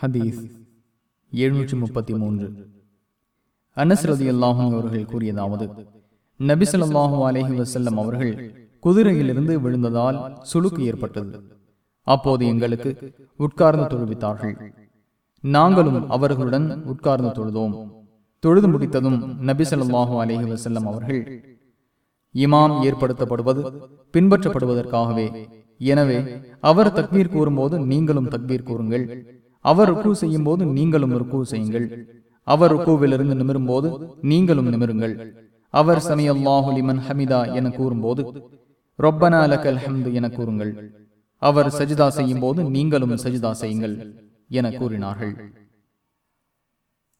ஹதீஸ் எழுநூற்றி முப்பத்தி மூன்று. அனஸ்ரதி அல்லாஹும் அவர்கள் கூறியதாவது நபிசல்லாஹூ அலஹி வசல்லம் அவர்கள் குதிரையிலிருந்து விழுந்ததால் சுளுக்கு ஏற்பட்டது. அப்போது எங்களுக்கு உட்கார்ந்து தொழுவித்தார்கள். நாங்களும் அவர்களுடன் உட்கார்ந்து தொழுதோம். தொழுது முடித்ததும் நபிசல்லாஹூ அலஹி வசல்லம் அவர்கள் இமாம் ஏற்படுத்தப்படுவது பின்பற்றப்படுவதற்காகவே. எனவே அவர் தக்பீர் கூறும்போது நீங்களும் தக்பீர் கூறுங்கள். அவர் ருக்கு செய்யும் போது நீங்களும் ருக்கு செய்யுங்கள். அவர் ருக்குவிலிருந்து நிமிரும் போது நீங்களும் நிமிருங்கள். அவர் சமி அல்லாஹு ஹமிதா என கூறும்போது ரொப்பனா லக்கல் ஹம்து என கூறுங்கள். அவர் சஜிதா செய்யும் போது நீங்களும் சஜிதா செய்யுங்கள் என கூறினார்கள்.